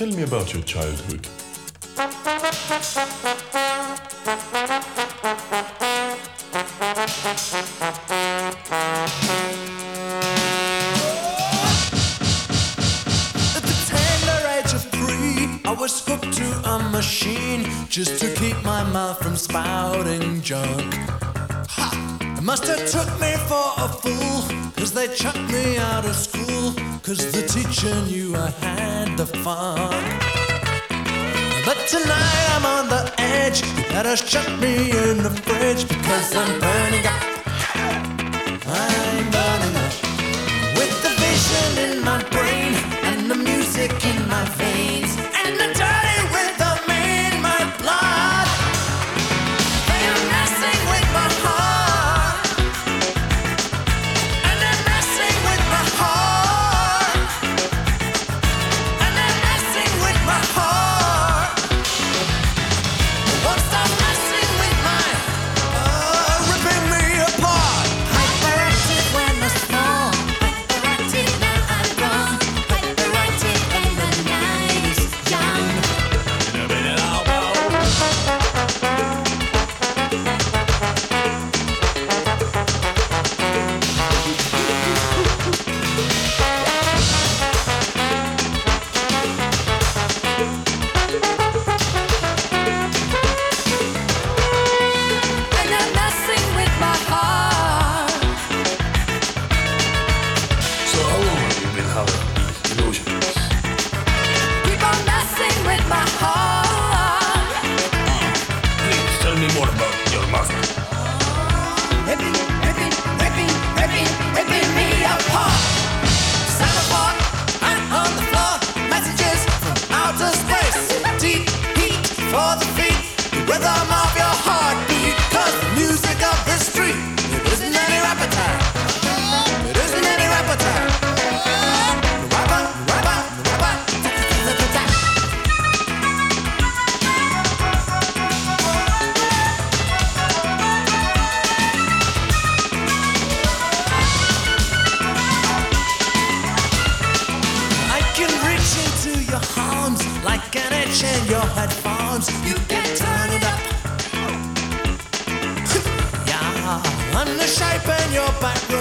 tell me about your childhood. At the tender age of three, I was hooked to a machine just to keep my mouth from spouting junk. Ha! They must have took me for a fool, cause they chucked me out of school, cause the teacher knew I had the fun. But tonight I'm on the edge, you better shut me in the fridge, because I'm burning up. Me more about your master. Ripping, ripping, ripping, ripping, ripping me apart. On the floor. Messages from outer space. Deep heat for the feet. Rhythm in your headphones. You can turn it up. yeah, and the shape in your back room.